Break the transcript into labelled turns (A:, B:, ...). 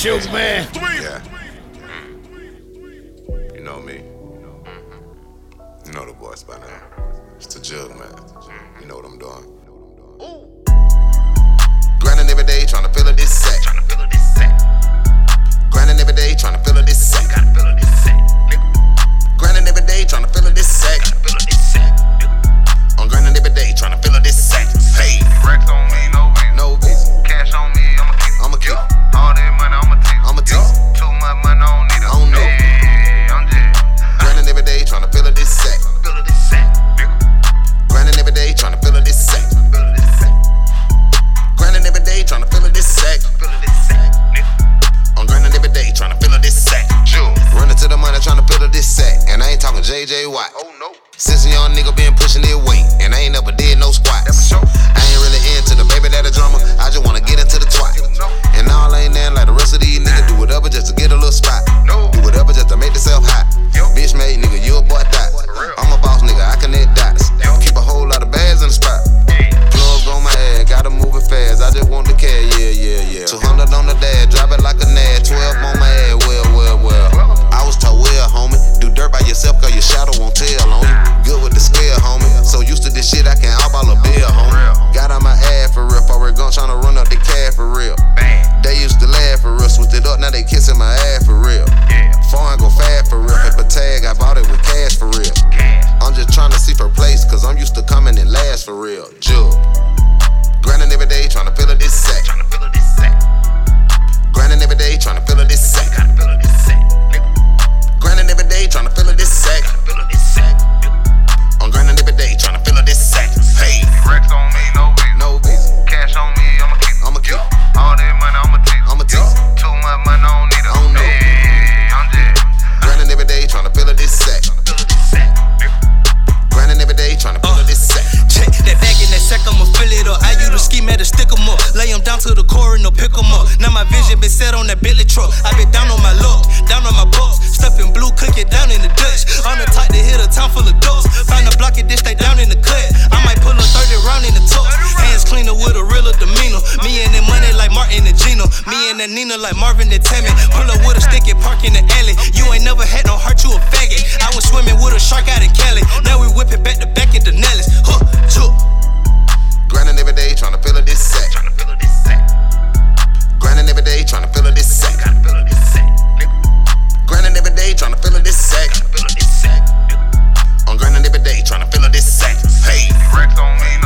A: shoot, man.
B: Yeah. You know me. You know the boys by now. It's the jug, man. You know what I'm doing. Ooh. JJ Watt.
C: Oh no.
B: Since a young nigga been pushing their weight.
D: Engine been set on that Bentley truck. I been down on my luck, down on my box. Stuffing blue, cook it down in the Dutch. On the type to hit a town full of ducks. Find a block and dish they down in the cut. I might pull a 30 round in the truck. Hands cleaner with a realer demeanor. Me and them money like Martin and Gina. Me and that Nina like Marvin and Tammi. Pull up with a stick and park in the alley. You ain't never had no heart, you a
B: Rex on me.